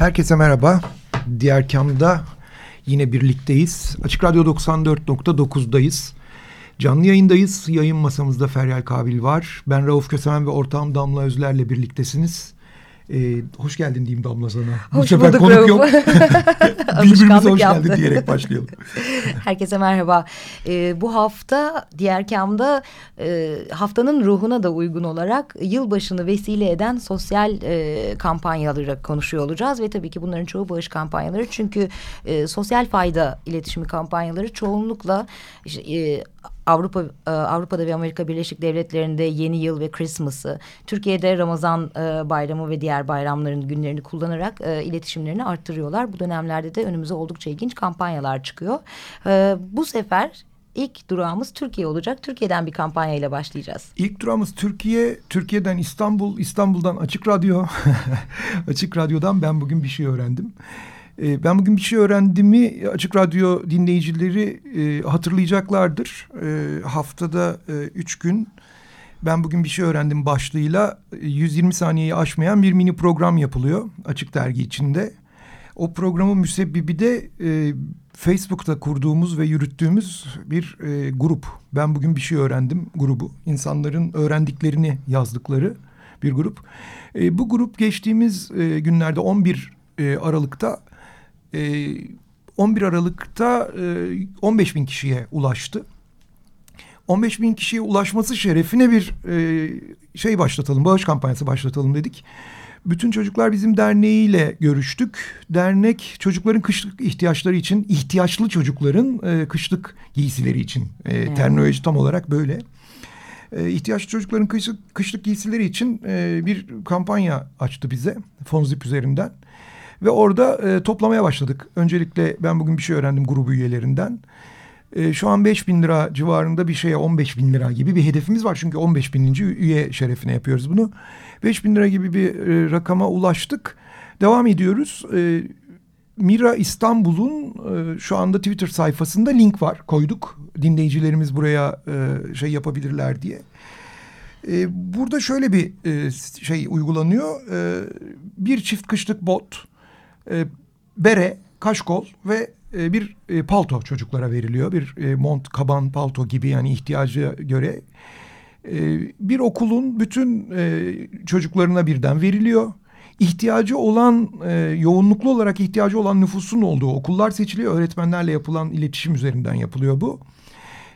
Herkese merhaba. Diğer kamda yine birlikteyiz. Açık Radyo 94.9'dayız. Canlı yayındayız. Yayın masamızda Feryal Kabil var. Ben Rauf Kösemen ve ortağım Damla Özler'le birliktesiniz. Ee, hoş geldin diyeyim Damla sana. Hoş Bu sefer bulduk konuk yok. Birbirimize hoş geldin diyerek başlayalım. Herkese merhaba. Ee, bu hafta diğer kamda e, haftanın ruhuna da uygun olarak yılbaşını vesile eden sosyal e, kampanyaları konuşuyor olacağız. Ve tabii ki bunların çoğu bağış kampanyaları. Çünkü e, sosyal fayda iletişimi kampanyaları çoğunlukla e, Avrupa e, Avrupa'da ve Amerika Birleşik Devletleri'nde yeni yıl ve Christmas'ı, Türkiye'de Ramazan e, bayramı ve diğer bayramların günlerini kullanarak e, iletişimlerini arttırıyorlar. Bu dönemlerde de önümüze oldukça ilginç kampanyalar çıkıyor. Bu sefer İlk durağımız Türkiye olacak. Türkiye'den bir kampanya ile başlayacağız. İlk durağımız Türkiye, Türkiye'den İstanbul, İstanbul'dan Açık Radyo. Açık Radyo'dan ben bugün bir şey öğrendim. E, ben bugün bir şey öğrendiğimi Açık Radyo dinleyicileri e, hatırlayacaklardır. E, haftada e, üç gün ben bugün bir şey öğrendim başlığıyla 120 saniyeyi aşmayan bir mini program yapılıyor Açık Dergi içinde. O programın müsebbibi de e, Facebook'ta kurduğumuz ve yürüttüğümüz bir e, grup. Ben bugün bir şey öğrendim grubu. İnsanların öğrendiklerini yazdıkları bir grup. E, bu grup geçtiğimiz e, günlerde 11 e, Aralık'ta e, 11 Aralık'ta e, 15 bin kişiye ulaştı. 15 bin kişiye ulaşması şerefine bir e, şey başlatalım, bağış kampanyası başlatalım dedik. Bütün Çocuklar Bizim Derneği'yle görüştük. Dernek çocukların kışlık ihtiyaçları için, ihtiyaçlı çocukların e, kışlık giysileri için. E, hmm. Terminoloji tam olarak böyle. E, ihtiyaçlı çocukların kışlık, kışlık giysileri için e, bir kampanya açtı bize. Fonzip üzerinden. Ve orada e, toplamaya başladık. Öncelikle ben bugün bir şey öğrendim grubu üyelerinden. E, şu an 5 bin lira civarında bir şeye 15 bin lira gibi bir hedefimiz var. Çünkü 15 bininci üye şerefine yapıyoruz bunu. 5 bin lira gibi bir e, rakama ulaştık. Devam ediyoruz. E, Mira İstanbul'un e, şu anda Twitter sayfasında link var koyduk. Dinleyicilerimiz buraya e, şey yapabilirler diye. E, burada şöyle bir e, şey uygulanıyor. E, bir çift kışlık bot e, bere, kaşkol ve e, bir e, palto çocuklara veriliyor. Bir e, mont, kaban, palto gibi yani ihtiyacı göre. E, bir okulun bütün e, çocuklarına birden veriliyor. İhtiyacı olan, e, yoğunluklu olarak ihtiyacı olan nüfusun olduğu okullar seçiliyor. Öğretmenlerle yapılan iletişim üzerinden yapılıyor bu.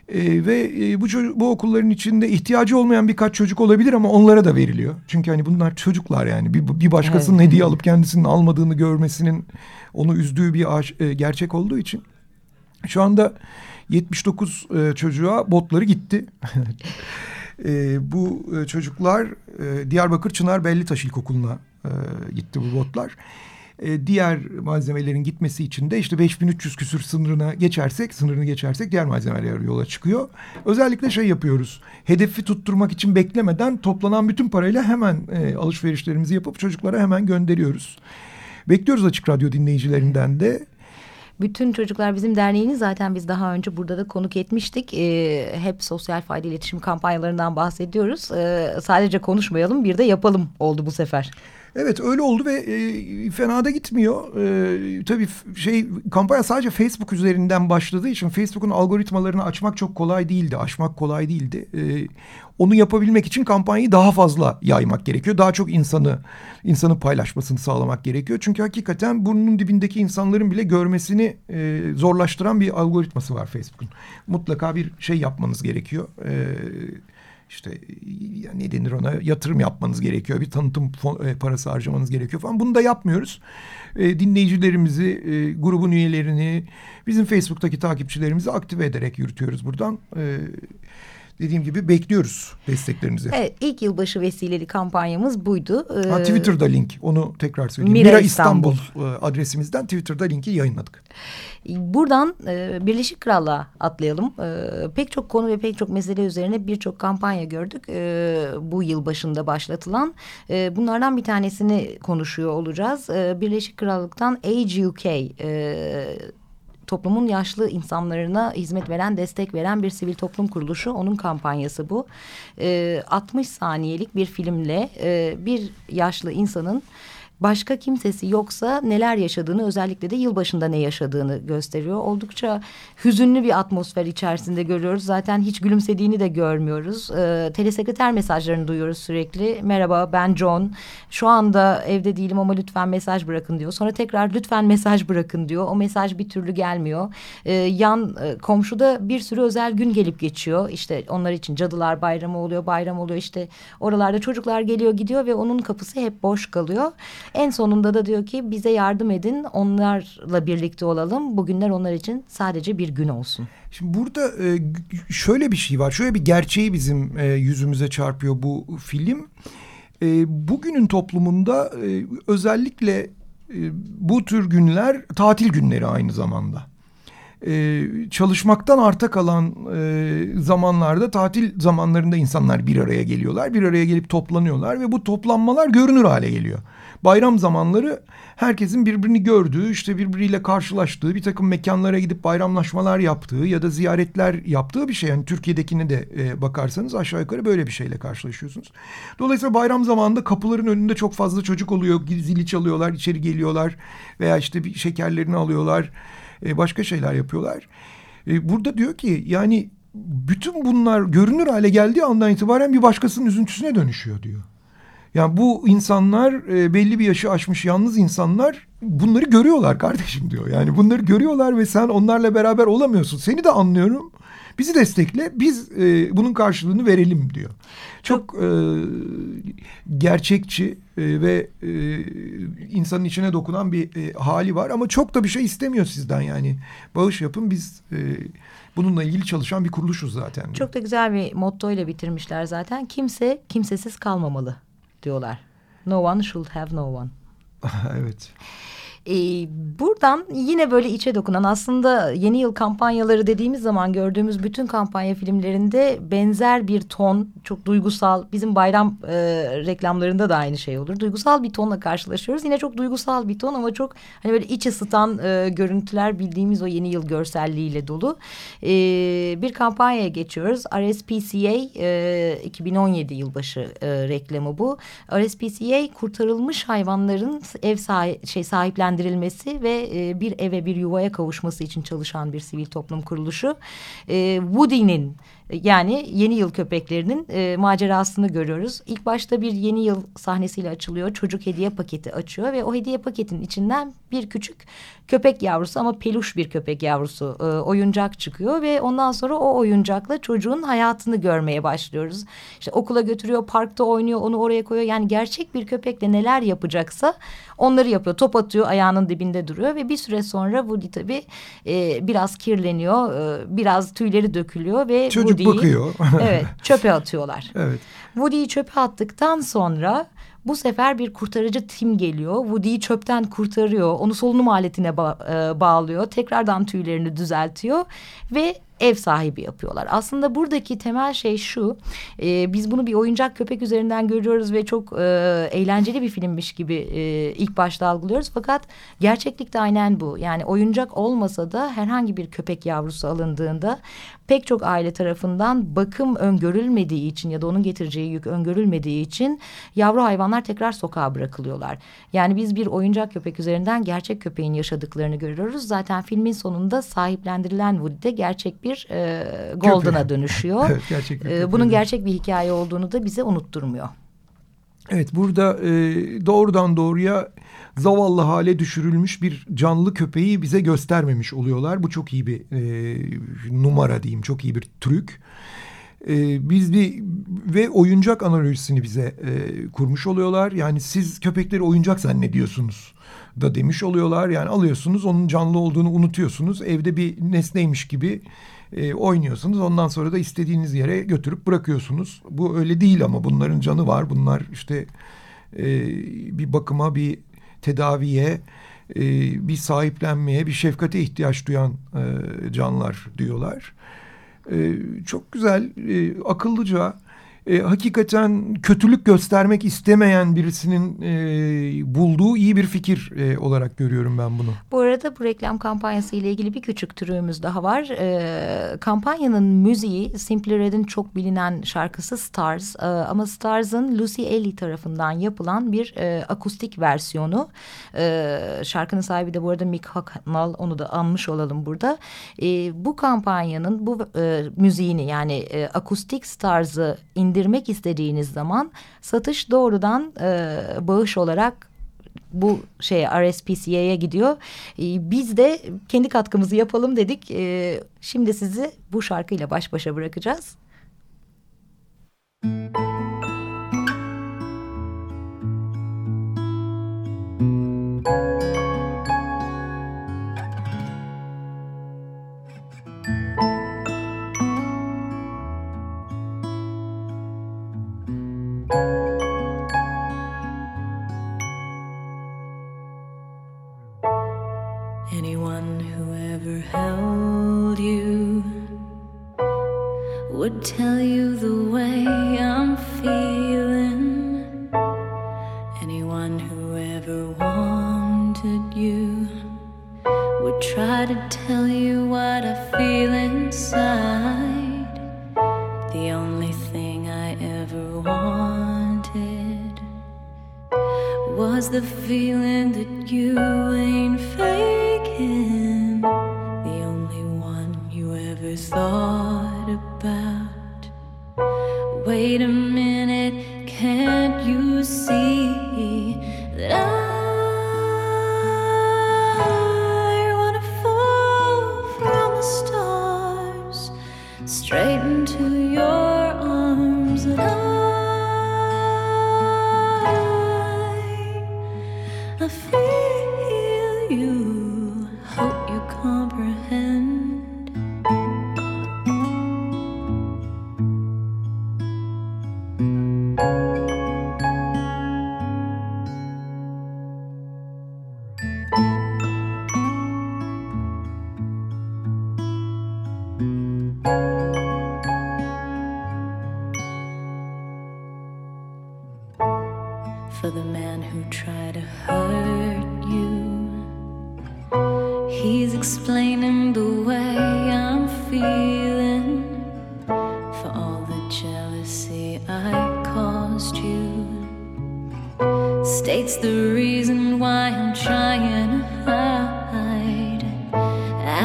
E, ve e, bu bu okulların içinde ihtiyacı olmayan birkaç çocuk olabilir ama onlara da veriliyor. Çünkü hani bunlar çocuklar yani bir, bir başkasının evet. hediye alıp kendisinin almadığını görmesinin onu üzdüğü bir e, gerçek olduğu için. Şu anda 79 e, çocuğa botları gitti. e, bu e, çocuklar e, Diyarbakır Çınar Bellitaş İlkokulu'na e, gitti bu botlar e, diğer malzemelerin gitmesi için de işte 5300 küsür sınırına geçersek, sınırını geçersek diğer malzemeler yola çıkıyor. Özellikle şey yapıyoruz. Hedefi tutturmak için beklemeden toplanan bütün parayla hemen e, alışverişlerimizi yapıp çocuklara hemen gönderiyoruz. Bekliyoruz Açık Radyo dinleyicilerinden de. Bütün Çocuklar Bizim Derneği'ni zaten biz daha önce burada da konuk etmiştik. Ee, hep sosyal fayda iletişim kampanyalarından bahsediyoruz. Ee, sadece konuşmayalım bir de yapalım oldu bu sefer. Evet öyle oldu ve e, fena da gitmiyor. E, tabii şey kampanya sadece Facebook üzerinden başladığı için Facebook'un algoritmalarını açmak çok kolay değildi. Aşmak kolay değildi. E, onu yapabilmek için kampanyayı daha fazla yaymak gerekiyor. Daha çok insanı insanın paylaşmasını sağlamak gerekiyor. Çünkü hakikaten burnunun dibindeki insanların bile görmesini e, zorlaştıran bir algoritması var Facebook'un. Mutlaka bir şey yapmanız gerekiyor. E, işte ne denir ona yatırım yapmanız gerekiyor. Bir tanıtım e, parası harcamanız gerekiyor falan. Bunu da yapmıyoruz. E, dinleyicilerimizi, e, grubun üyelerini, bizim Facebook'taki takipçilerimizi aktive ederek yürütüyoruz buradan. E, dediğim gibi bekliyoruz desteklerinizi. Evet ilk yılbaşı vesileli kampanyamız buydu. Ee, ha, Twitter'da link onu tekrar söyleyeyim. Mira, Mira İstanbul, İstanbul e, adresimizden Twitter'da linki yayınladık. Buradan e, Birleşik Krallığa atlayalım. E, pek çok konu ve pek çok mesele üzerine birçok kampanya gördük. E, bu yıl başında başlatılan. E, bunlardan bir tanesini konuşuyor olacağız. E, Birleşik Krallık'tan Age UK... E, toplumun yaşlı insanlarına hizmet veren, destek veren bir sivil toplum kuruluşu. Onun kampanyası bu. E, 60 saniyelik bir filmle e, bir yaşlı insanın başka kimsesi yoksa neler yaşadığını özellikle de yılbaşında ne yaşadığını gösteriyor. Oldukça hüzünlü bir atmosfer içerisinde görüyoruz. Zaten hiç gülümsediğini de görmüyoruz. Ee, telesekreter mesajlarını duyuyoruz sürekli. Merhaba ben John. Şu anda evde değilim ama lütfen mesaj bırakın diyor. Sonra tekrar lütfen mesaj bırakın diyor. O mesaj bir türlü gelmiyor. Ee, yan e, komşuda bir sürü özel gün gelip geçiyor. İşte onlar için cadılar bayramı oluyor, bayram oluyor. İşte oralarda çocuklar geliyor gidiyor ve onun kapısı hep boş kalıyor. En sonunda da diyor ki bize yardım edin onlarla birlikte olalım. Bugünler onlar için sadece bir gün olsun. Şimdi burada e, şöyle bir şey var. Şöyle bir gerçeği bizim e, yüzümüze çarpıyor bu film. E, bugünün toplumunda özellikle bu tür günler tatil günleri aynı zamanda. Çalışmaktan arta kalan zamanlarda tatil zamanlarında insanlar bir araya geliyorlar. Bir araya gelip toplanıyorlar ve bu toplanmalar görünür hale geliyor bayram zamanları herkesin birbirini gördüğü, işte birbiriyle karşılaştığı, bir takım mekanlara gidip bayramlaşmalar yaptığı ya da ziyaretler yaptığı bir şey. Yani Türkiye'dekine de e, bakarsanız aşağı yukarı böyle bir şeyle karşılaşıyorsunuz. Dolayısıyla bayram zamanında kapıların önünde çok fazla çocuk oluyor. Zili çalıyorlar, içeri geliyorlar veya işte bir şekerlerini alıyorlar. E, başka şeyler yapıyorlar. E, burada diyor ki yani bütün bunlar görünür hale geldiği andan itibaren bir başkasının üzüntüsüne dönüşüyor diyor. Yani bu insanlar e, belli bir yaşı aşmış yalnız insanlar bunları görüyorlar kardeşim diyor. Yani bunları görüyorlar ve sen onlarla beraber olamıyorsun. Seni de anlıyorum. Bizi destekle. Biz e, bunun karşılığını verelim diyor. Çok e, gerçekçi e, ve e, insanın içine dokunan bir e, hali var ama çok da bir şey istemiyor sizden yani. Bağış yapın biz e, bununla ilgili çalışan bir kuruluşuz zaten. Çok da güzel bir motto ile bitirmişler zaten. Kimse kimsesiz kalmamalı diyorlar. No one should have no one. evet. E, buradan yine böyle içe dokunan aslında yeni yıl kampanyaları dediğimiz zaman gördüğümüz bütün kampanya filmlerinde benzer bir ton çok duygusal bizim bayram e, reklamlarında da aynı şey olur. Duygusal bir tonla karşılaşıyoruz. Yine çok duygusal bir ton ama çok hani böyle iç ısıtan e, görüntüler bildiğimiz o yeni yıl görselliğiyle dolu. E, bir kampanyaya geçiyoruz. RSPCA e, 2017 yılbaşı e, reklamı bu. RSPCA kurtarılmış hayvanların ev sahi şey sahiplendirilmesi güçlendirilmesi ve e, bir eve bir yuvaya kavuşması için çalışan bir sivil toplum kuruluşu. E, Woody'nin yani yeni yıl köpeklerinin e, macerasını görüyoruz. İlk başta bir yeni yıl sahnesiyle açılıyor. Çocuk hediye paketi açıyor ve o hediye paketin içinden bir küçük köpek yavrusu ama peluş bir köpek yavrusu e, oyuncak çıkıyor ve ondan sonra o oyuncakla çocuğun hayatını görmeye başlıyoruz. İşte okula götürüyor, parkta oynuyor, onu oraya koyuyor. Yani gerçek bir köpekle neler yapacaksa onları yapıyor. Top atıyor, ayağının dibinde duruyor ve bir süre sonra Woody tabii e, biraz kirleniyor, e, biraz tüyleri dökülüyor ve Çocuk Woody'yi bakıyor. evet, çöpe atıyorlar. Evet. Woody'yi çöpe attıktan sonra bu sefer bir kurtarıcı tim geliyor. Woody'yi çöpten kurtarıyor. Onu solunum aletine ba e, bağlıyor. Tekrardan tüylerini düzeltiyor ve ev sahibi yapıyorlar. Aslında buradaki temel şey şu. E, biz bunu bir oyuncak köpek üzerinden görüyoruz ve çok e, eğlenceli bir filmmiş gibi e, ilk başta algılıyoruz. Fakat gerçeklikte aynen bu. Yani oyuncak olmasa da herhangi bir köpek yavrusu alındığında pek çok aile tarafından bakım öngörülmediği için ya da onun getireceği yük öngörülmediği için yavru hayvanlar tekrar sokağa bırakılıyorlar. Yani biz bir oyuncak köpek üzerinden gerçek köpeğin yaşadıklarını görüyoruz. Zaten filmin sonunda sahiplendirilen Woody de gerçek bir e, Golden'a dönüşüyor. evet, gerçek e, bunun gerçek bir hikaye olduğunu da bize unutturmuyor. Evet burada e, doğrudan doğruya zavallı hale düşürülmüş bir canlı köpeği bize göstermemiş oluyorlar. Bu çok iyi bir e, numara diyeyim, çok iyi bir trük. E, biz bir ve oyuncak analojisini bize e, kurmuş oluyorlar. Yani siz köpekleri oyuncak zannediyorsunuz da demiş oluyorlar. Yani alıyorsunuz onun canlı olduğunu unutuyorsunuz. Evde bir nesneymiş gibi e, oynuyorsunuz. Ondan sonra da istediğiniz yere götürüp bırakıyorsunuz. Bu öyle değil ama bunların canı var. Bunlar işte e, bir bakıma bir tedaviye e, bir sahiplenmeye bir şefkate ihtiyaç duyan e, canlar diyorlar. E, çok güzel e, akıllıca e, hakikaten kötülük göstermek istemeyen birisinin e, bulduğu iyi bir fikir e, olarak görüyorum ben bunu. Bu arada bu reklam kampanyası ile ilgili bir küçük türümüz daha var. E, kampanyanın müziği Simply Red'in çok bilinen şarkısı Stars e, ama Stars'ın Lucy Ellie tarafından yapılan bir e, akustik versiyonu. E, şarkının sahibi de bu arada Mick Hucknall onu da anmış olalım burada. E, bu kampanyanın bu e, müziğini yani e, akustik Stars'ı indirmek istediğiniz zaman satış doğrudan e, bağış olarak bu şey RSPCA'ya gidiyor. E, biz de kendi katkımızı yapalım dedik. E, şimdi sizi bu şarkıyla baş başa bırakacağız. Müzik Whoever wanted you would try to tell you what I feel inside. The only thing I ever wanted was the feeling that you ain't faking. The only one you ever thought about. Wait a minute. you. Hope you comprehend.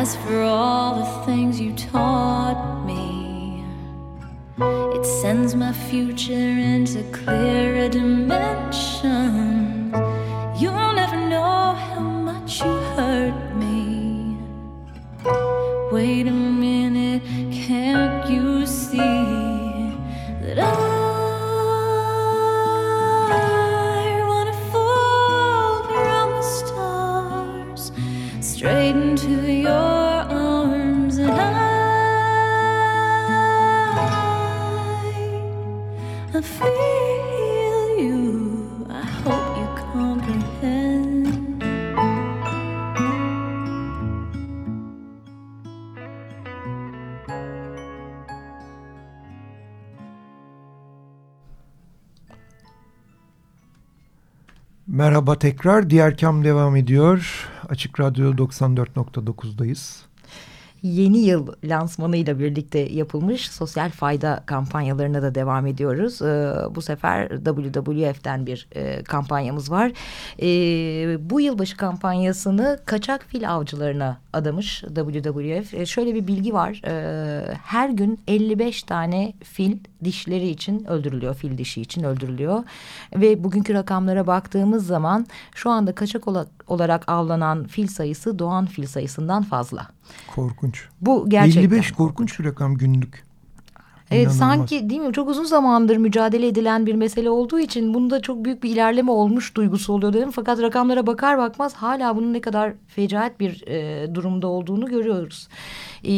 As for all the things you taught me, it sends my future into clearer dimensions. Merhaba tekrar. Diğer Kam devam ediyor. Açık Radyo 94.9'dayız yeni yıl lansmanıyla birlikte yapılmış sosyal fayda kampanyalarına da devam ediyoruz. E, bu sefer WWF'den bir e, kampanyamız var. E, bu yılbaşı kampanyasını kaçak fil avcılarına adamış WWF. E, şöyle bir bilgi var. E, her gün 55 tane fil dişleri için öldürülüyor. Fil dişi için öldürülüyor. Ve bugünkü rakamlara baktığımız zaman şu anda kaçak olarak avlanan fil sayısı doğan fil sayısından fazla. Korkunç. Bu gerçekten 55 korkunç bir rakam günlük. Evet İnanılmaz. sanki değil mi çok uzun zamandır mücadele edilen bir mesele olduğu için bunda çok büyük bir ilerleme olmuş duygusu oluyor dedim. Fakat rakamlara bakar bakmaz hala bunun ne kadar fecaat bir e, durumda olduğunu görüyoruz. E,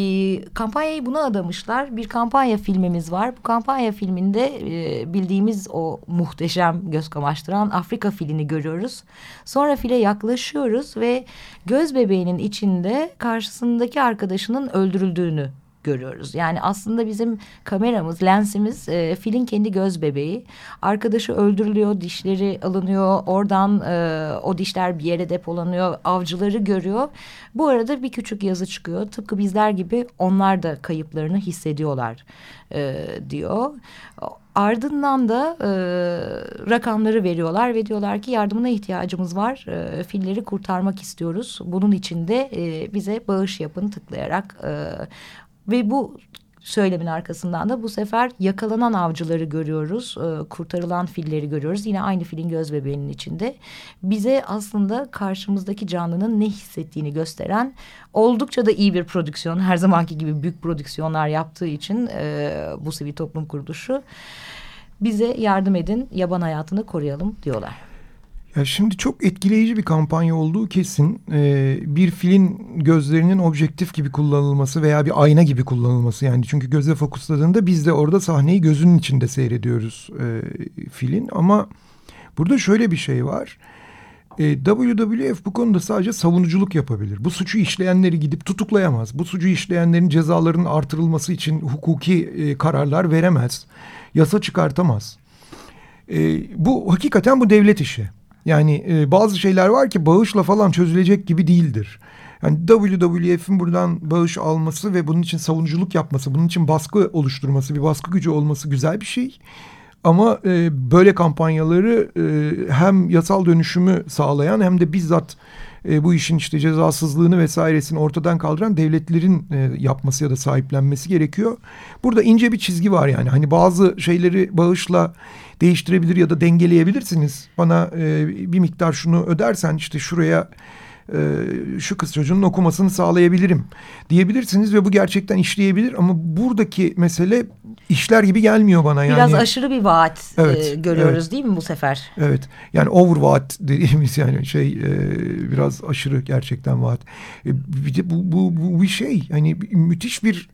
kampanyayı buna adamışlar. Bir kampanya filmimiz var. Bu kampanya filminde e, bildiğimiz o muhteşem göz kamaştıran Afrika filini görüyoruz. Sonra file yaklaşıyoruz ve göz bebeğinin içinde karşısındaki arkadaşının öldürüldüğünü görüyoruz. Yani aslında bizim kameramız, lensimiz e, filin kendi göz bebeği. Arkadaşı öldürülüyor, dişleri alınıyor. Oradan e, o dişler bir yere depolanıyor. Avcıları görüyor. Bu arada bir küçük yazı çıkıyor. Tıpkı bizler gibi onlar da kayıplarını hissediyorlar e, diyor. Ardından da e, rakamları veriyorlar ve diyorlar ki yardımına ihtiyacımız var. E, filleri kurtarmak istiyoruz. Bunun için de e, bize bağış yapın tıklayarak e, ve bu söylemin arkasından da bu sefer yakalanan avcıları görüyoruz. E, kurtarılan filleri görüyoruz. Yine aynı filin göz bebeğinin içinde. Bize aslında karşımızdaki canlının ne hissettiğini gösteren oldukça da iyi bir prodüksiyon. Her zamanki gibi büyük prodüksiyonlar yaptığı için e, bu sivil toplum kuruluşu bize yardım edin yaban hayatını koruyalım diyorlar. Ya şimdi çok etkileyici bir kampanya olduğu kesin. Ee, bir filin gözlerinin objektif gibi kullanılması veya bir ayna gibi kullanılması yani çünkü göze fokusladığında biz de orada sahneyi gözünün içinde seyrediyoruz e, filin ama burada şöyle bir şey var. E, WWF bu konuda sadece savunuculuk yapabilir. Bu suçu işleyenleri gidip tutuklayamaz. Bu suçu işleyenlerin cezalarının artırılması için hukuki e, kararlar veremez. Yasa çıkartamaz. E, bu hakikaten bu devlet işi. Yani e, bazı şeyler var ki bağışla falan çözülecek gibi değildir. Yani WWF'in buradan bağış alması ve bunun için savunuculuk yapması, bunun için baskı oluşturması, bir baskı gücü olması güzel bir şey. Ama e, böyle kampanyaları e, hem yasal dönüşümü sağlayan hem de bizzat e, bu işin işte cezasızlığını vesairesini ortadan kaldıran devletlerin e, yapması ya da sahiplenmesi gerekiyor. Burada ince bir çizgi var yani. Hani bazı şeyleri bağışla değiştirebilir ya da dengeleyebilirsiniz. Bana e, bir miktar şunu ödersen işte şuraya e, şu kız çocuğunun okumasını sağlayabilirim diyebilirsiniz ve bu gerçekten işleyebilir ama buradaki mesele işler gibi gelmiyor bana yani. Biraz aşırı bir vaat Evet, e, görüyoruz evet. değil mi bu sefer? Evet yani over vaat dediğimiz yani şey e, biraz aşırı gerçekten vaat. E, bir de bu, bu, bu bir şey hani müthiş bir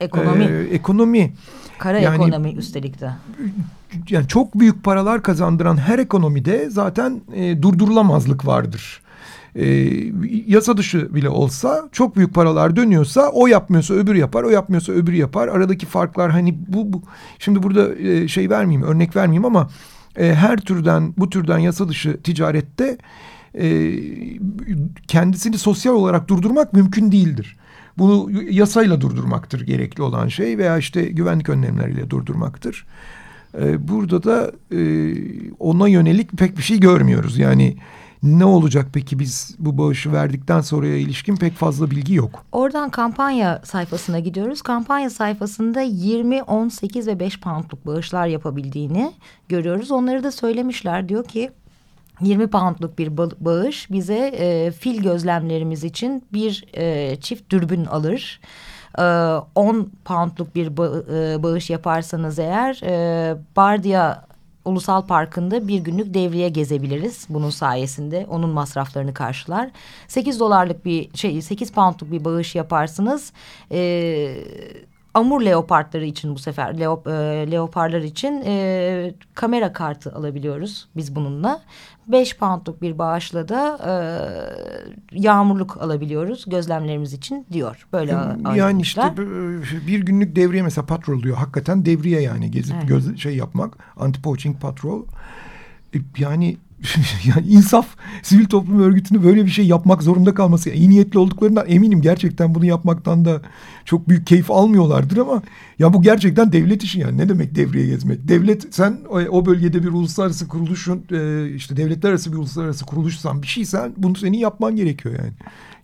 Ekonomi, e, ekonomi. kara yani- ekonomi üstelik de. Yani çok büyük paralar kazandıran her ekonomide zaten e, durdurulamazlık vardır. E, yasa dışı bile olsa çok büyük paralar dönüyorsa o yapmıyorsa öbür yapar, o yapmıyorsa öbür yapar. Aradaki farklar hani bu, bu şimdi burada e, şey vermeyeyim, örnek vermeyeyim ama e, her türden bu türden yasa dışı ticarette e, kendisini sosyal olarak durdurmak mümkün değildir. Bunu yasayla durdurmaktır gerekli olan şey veya işte güvenlik önlemleriyle durdurmaktır. Ee, burada da e, ona yönelik pek bir şey görmüyoruz. Yani ne olacak peki biz bu bağışı verdikten sonraya ilişkin pek fazla bilgi yok. Oradan kampanya sayfasına gidiyoruz. Kampanya sayfasında 20, 18 ve 5 poundluk bağışlar yapabildiğini görüyoruz. Onları da söylemişler. Diyor ki 20 poundluk bir ba- bağış bize e, fil gözlemlerimiz için bir e, çift dürbün alır. E, 10 poundluk bir e, bağış yaparsanız eğer e, Bardia Ulusal Parkı'nda bir günlük devriye gezebiliriz bunun sayesinde. Onun masraflarını karşılar. 8 dolarlık bir şey 8 poundluk bir bağış yaparsınız. Ee, Amur leopardları için bu sefer leop, e, leoparlar için e, kamera kartı alabiliyoruz biz bununla. 5 poundluk bir bağışla da e, yağmurluk alabiliyoruz gözlemlerimiz için diyor. Böyle yani işte ayırmışlar. bir günlük devriye mesela patrol diyor. Hakikaten devriye yani gezip Evet. göz, şey yapmak. Anti-poaching patrol. E, Yani yani insaf sivil toplum örgütünü böyle bir şey yapmak zorunda kalması. iyi niyetli olduklarından eminim gerçekten bunu yapmaktan da çok büyük keyif almıyorlardır ama ya bu gerçekten devlet işi yani. Ne demek devriye gezmek? Devlet sen o, o bölgede bir uluslararası kuruluşun e, işte devletler arası bir uluslararası kuruluşsan bir şeysen bunu senin yapman gerekiyor yani.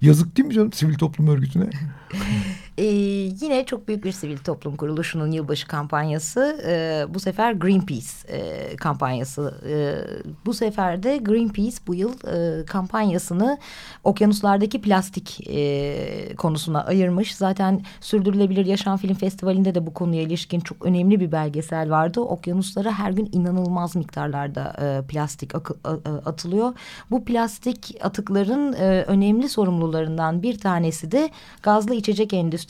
Yazık değil mi canım sivil toplum örgütüne? Ee, yine çok büyük bir sivil toplum kuruluşunun yılbaşı kampanyası. Ee, bu sefer Greenpeace e, kampanyası. Ee, bu sefer de Greenpeace bu yıl e, kampanyasını okyanuslardaki plastik e, konusuna ayırmış. Zaten Sürdürülebilir Yaşam Film Festivali'nde de bu konuya ilişkin çok önemli bir belgesel vardı. Okyanuslara her gün inanılmaz miktarlarda e, plastik atılıyor. Bu plastik atıkların e, önemli sorumlularından bir tanesi de gazlı içecek endüstrisi.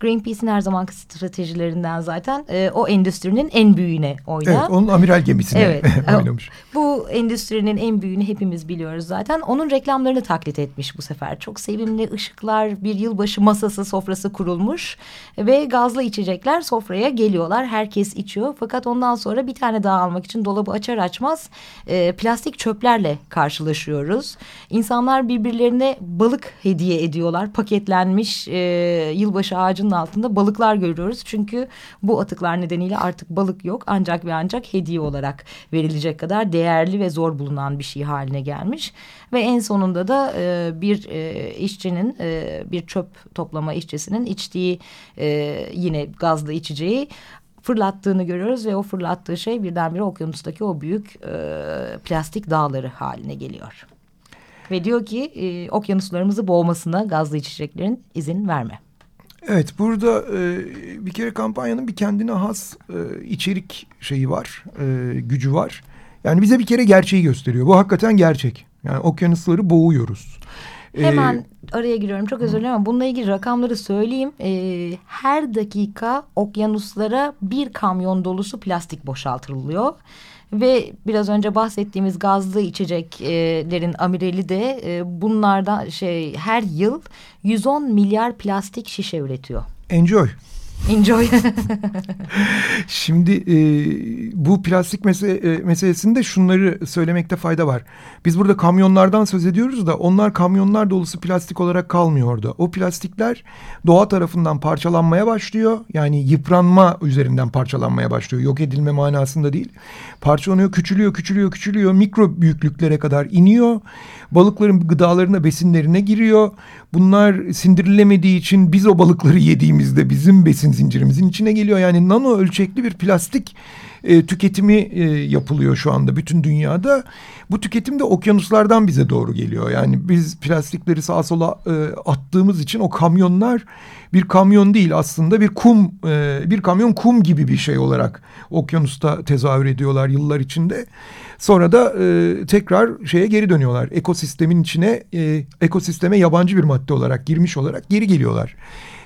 Greenpeace'in her zamanki stratejilerinden zaten e, o endüstrinin en büyüğüne oyna. Evet onun amiral gemisine evet, oynamış. Bu endüstrinin en büyüğünü hepimiz biliyoruz zaten. Onun reklamlarını taklit etmiş bu sefer. Çok sevimli ışıklar, bir yılbaşı masası, sofrası kurulmuş ve gazlı içecekler sofraya geliyorlar. Herkes içiyor. Fakat ondan sonra bir tane daha almak için dolabı açar açmaz e, plastik çöplerle karşılaşıyoruz. İnsanlar birbirlerine balık hediye ediyorlar. Paketlenmiş e, yılbaşı ağacının altında balıklar görüyoruz. Çünkü bu atıklar nedeniyle artık balık yok. Ancak ve ancak hediye olarak verilecek kadar değerli ve zor bulunan bir şey haline gelmiş. Ve en sonunda da e, bir e, işçinin e, bir çöp toplama işçisinin içtiği e, yine gazlı içeceği fırlattığını görüyoruz ve o fırlattığı şey birdenbire okyanustaki o büyük e, plastik dağları haline geliyor. Ve diyor ki e, okyanuslarımızı boğmasına gazlı içeceklerin izin verme. Evet burada e, bir kere kampanyanın bir kendine has e, içerik şeyi var, e, gücü var. Yani bize bir kere gerçeği gösteriyor. Bu hakikaten gerçek. Yani okyanusları boğuyoruz. Hemen ee, araya giriyorum çok özür dilerim ama bununla ilgili rakamları söyleyeyim. Ee, her dakika okyanuslara bir kamyon dolusu plastik boşaltılıyor. Ve biraz önce bahsettiğimiz gazlı içeceklerin amireli de e, bunlardan şey her yıl 110 milyar plastik şişe üretiyor. Enjoy. Enjoy. Şimdi e, bu plastik mesele, e, meselesinde şunları söylemekte fayda var. Biz burada kamyonlardan söz ediyoruz da onlar kamyonlar dolusu plastik olarak kalmıyor orada. O plastikler doğa tarafından parçalanmaya başlıyor. Yani yıpranma üzerinden parçalanmaya başlıyor. Yok edilme manasında değil. Parçalanıyor, küçülüyor, küçülüyor, küçülüyor. Mikro büyüklüklere kadar iniyor. Balıkların gıdalarına, besinlerine giriyor. Bunlar sindirilemediği için biz o balıkları yediğimizde bizim besin zincirimizin içine geliyor. Yani nano ölçekli bir plastik e, tüketimi e, yapılıyor şu anda bütün dünyada. Bu tüketim de okyanuslardan bize doğru geliyor. Yani biz plastikleri sağa sola e, attığımız için o kamyonlar bir kamyon değil aslında bir kum e, bir kamyon kum gibi bir şey olarak okyanusta tezahür ediyorlar yıllar içinde. Sonra da e, tekrar şeye geri dönüyorlar. Ekosistemin içine e, ekosisteme yabancı bir madde olarak girmiş olarak geri geliyorlar.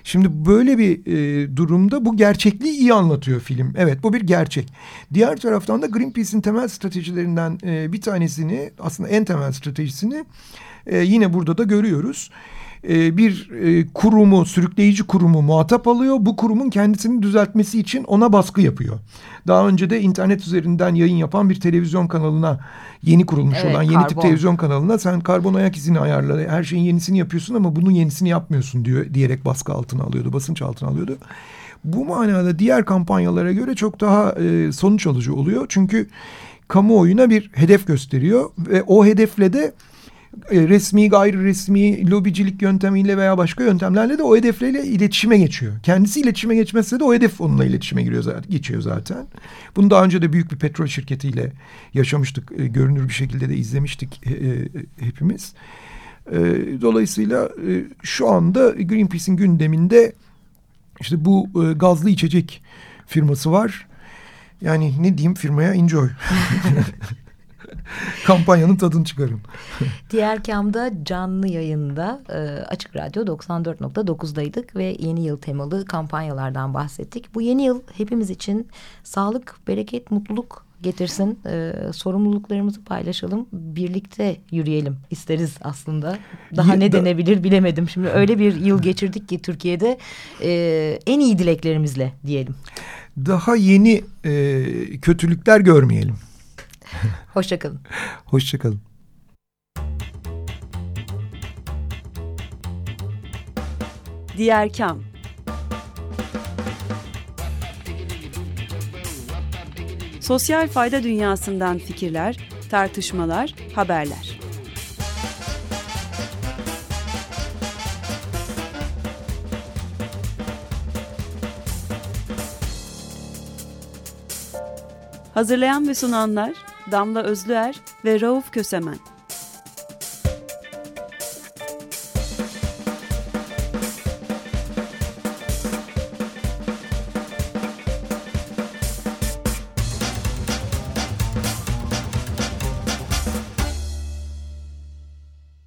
Şimdi böyle bir e, durumda bu gerçekliği iyi anlatıyor film. Evet bu bir gerçek. Diğer taraftan da Greenpeace'in temel stratejilerinden e, bir tanesini aslında en temel stratejisini e, yine burada da görüyoruz bir e, kurumu, sürükleyici kurumu muhatap alıyor. Bu kurumun kendisini düzeltmesi için ona baskı yapıyor. Daha önce de internet üzerinden yayın yapan bir televizyon kanalına yeni kurulmuş evet, olan yeni karbon. tip televizyon kanalına sen karbon ayak izini ayarla her şeyin yenisini yapıyorsun ama bunun yenisini yapmıyorsun diyor diyerek baskı altına alıyordu, basınç altına alıyordu. Bu manada diğer kampanyalara göre çok daha e, sonuç alıcı oluyor. Çünkü kamuoyuna bir hedef gösteriyor ve o hedefle de e, resmi gayri resmi lobicilik yöntemiyle veya başka yöntemlerle de o hedeflerle iletişime geçiyor. Kendisi iletişime geçmezse de o hedef onunla iletişime giriyor zaten, geçiyor zaten. Bunu daha önce de büyük bir petrol şirketiyle yaşamıştık. E, görünür bir şekilde de izlemiştik e, e, hepimiz. E, dolayısıyla e, şu anda Greenpeace'in gündeminde işte bu e, gazlı içecek firması var. Yani ne diyeyim firmaya enjoy. Kampanyanın tadını çıkarın. Diğer kamda canlı yayında e, Açık Radyo 94.9'daydık ve yeni yıl temalı kampanyalardan bahsettik. Bu yeni yıl hepimiz için sağlık, bereket, mutluluk getirsin. E, sorumluluklarımızı paylaşalım. Birlikte yürüyelim isteriz aslında. Daha ne denebilir bilemedim. Şimdi öyle bir yıl geçirdik ki Türkiye'de e, en iyi dileklerimizle diyelim. Daha yeni e, kötülükler görmeyelim. Hoşçakalın. Hoşçakalın. Diğer Kam Sosyal fayda dünyasından fikirler, tartışmalar, haberler. Hazırlayan ve sunanlar Damla Özlüer ve Rauf Kösemen.